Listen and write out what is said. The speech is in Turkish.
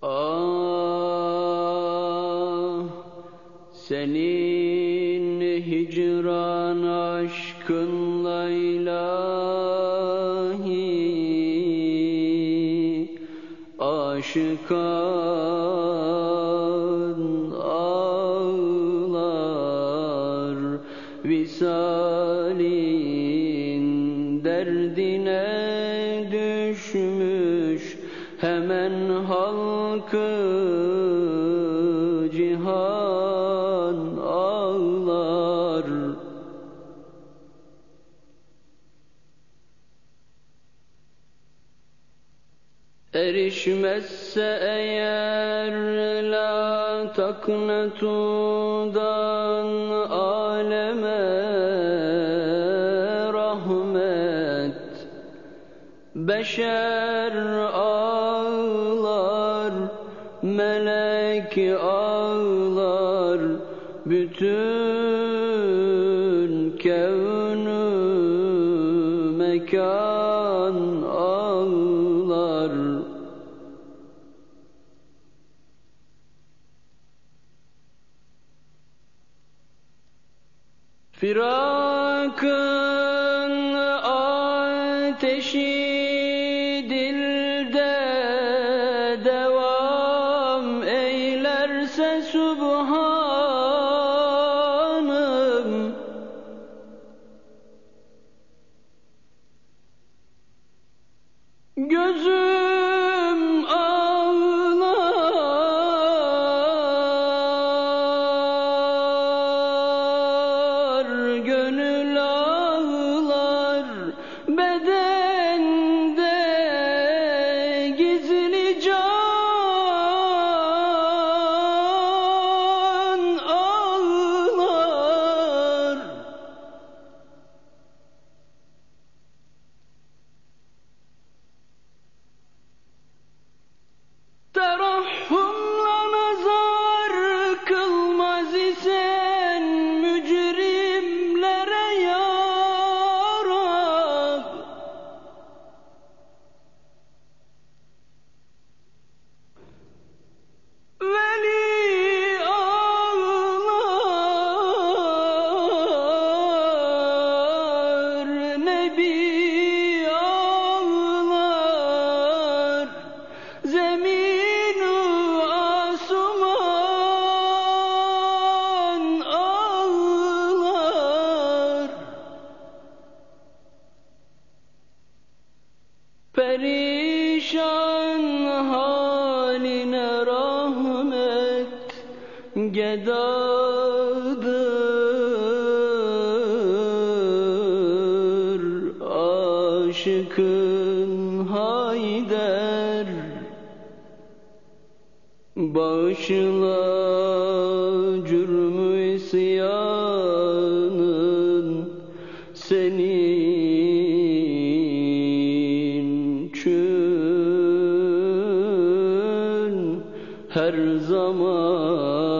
Ah senin hicran aşkınla ilahi aşıkan ağlar visalin Erişmezse eğer la taknetudan aleme rahmet. Beşer ağlar, melek ağlar Bütün kevnü mekan ağlar Firakın ateşi dilde devam eylerse Subhanım Nebi ağlar, asuman ağlar. Perişan haline rahmet gedadır Aşıkın Hayder Bağışla cürmü isyanın senin için her zaman